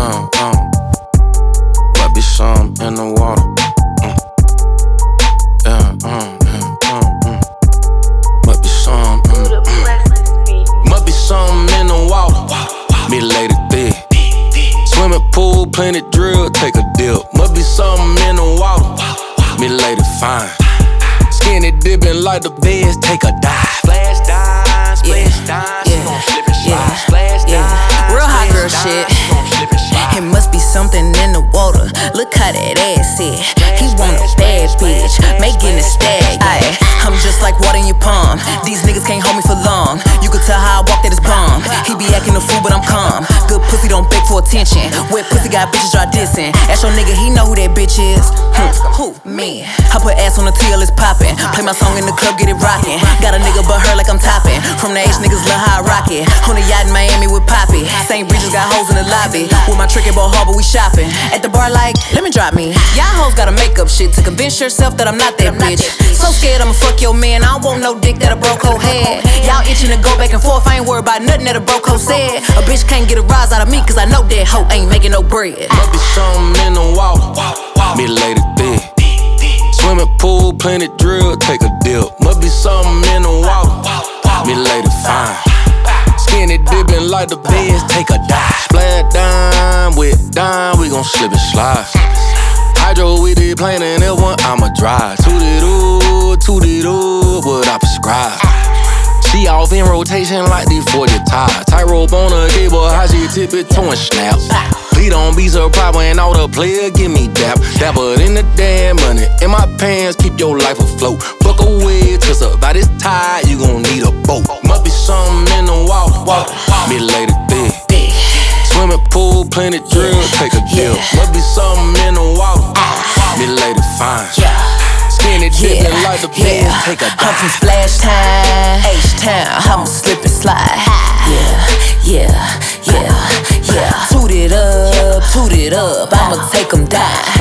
uh, uh. Might be some in the water. Mm. Yeah, uh, yeah, uh, mm. Might be some, mm, mm. Might be some in the water. Me lady thick. Swimming pool, plenty drill, take a dip. Must be something in the water. Me lady fine. Skinny dipping like the beds, take a dive. Splash down, splash down, she something in the water. Look how that ass sit. He want a bad bitch, making a stag. I'm just like water in your palm. These niggas can't hold me for long. Attention. Wet pussy got bitches dry dissing. Ask your nigga, he know who that bitch is. Hmm, who? Me. I put ass on the TL, it's poppin'. Play my song in the club, get it rockin'. Got a nigga but her like I'm toppin'. From the H niggas love how I rock it. On the yacht in Miami with Poppy. St. Regis got hoes in the lobby. With my trick at Bal Harbour, we shopping. At the bar, like, drop me. Y'all hoes gotta make up shit to convince yourself that I'm not that bitch. So scared I'ma fuck your man. I don't want no dick that a broke hoe had. Y'all itching to go back and forth. I ain't worried about nothing that a broke hoe said. A bitch can't get a rise out of me, cause I know that hoe ain't making no bread. Might be something in the water. Me lady thick. Swimming pool, plenty drill, take a dip. Must be something in the water. Me lady fine. Skinny dipping like the beds, take a dive. Splash down, wet down, we gon' slip and slide. Hydro with it plane and that one I'ma drive. Toot it up, toot it up, what I prescribe. She off in rotation like the 40 tires. Tight rope on a cable, how she tip it to and snap. Please don't be surprised when all the player give me dap. Dapper in the damn money. In my pants, keep your life afloat. Fuck away, twist up by this tide, you gon' need a boat. Must be something in the water. Me lady thick. Swimming pool, plenty drill, take a dip. Must be something in the water. Lady fine. Skinny dipping like the beds, take a I'm from dive. Splash Town, H Town. I'ma slip and slide. Yeah, yeah, yeah, yeah. Toot it up, toot it up. I'ma uh-huh. take 'em down. Yeah.